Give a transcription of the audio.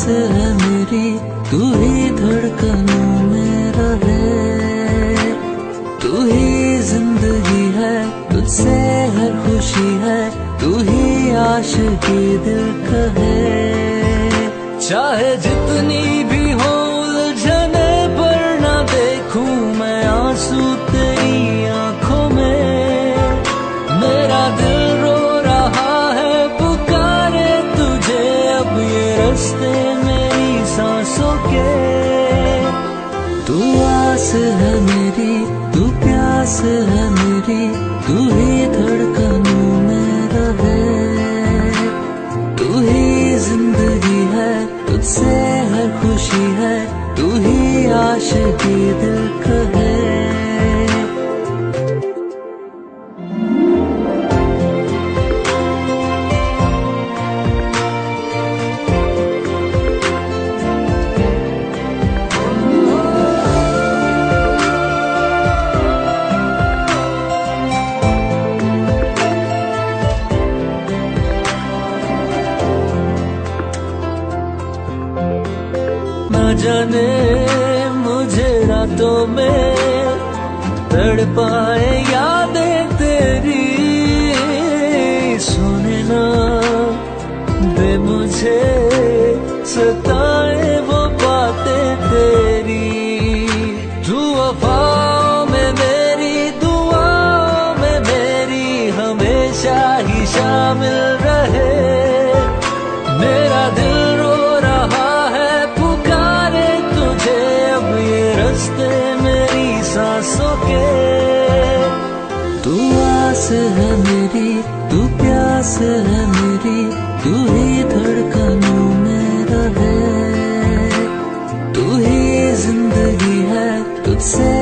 है मेरी, तू ही धड़कनों में रहे। तू ही ज़िंदगी है, तुझसे हर खुशी है, तू ही आशिकी दिल कहे। चाहे जितनी भी हो सांसों के तू आस है मेरी, तू प्यास है मेरी, तू ही धड़कनों में रहे। तू ही ज़िंदगी है, तुझसे हर खुशी है, तू ही आशिकी दिल कहे। जाने मुझे रातों में तड़पाए यादें तेरी। सोने ना दे मुझे सताए वो बातें तेरी। तू वफाओं में मेरी, दुआओं में मेरी, हमेशा ही शामिल रस्ते मेरी सांसों के। तू आस है मेरी, तू प्यास है मेरी, तू ही धड़कनों में रहे तू ही ज़िंदगी है तुझसे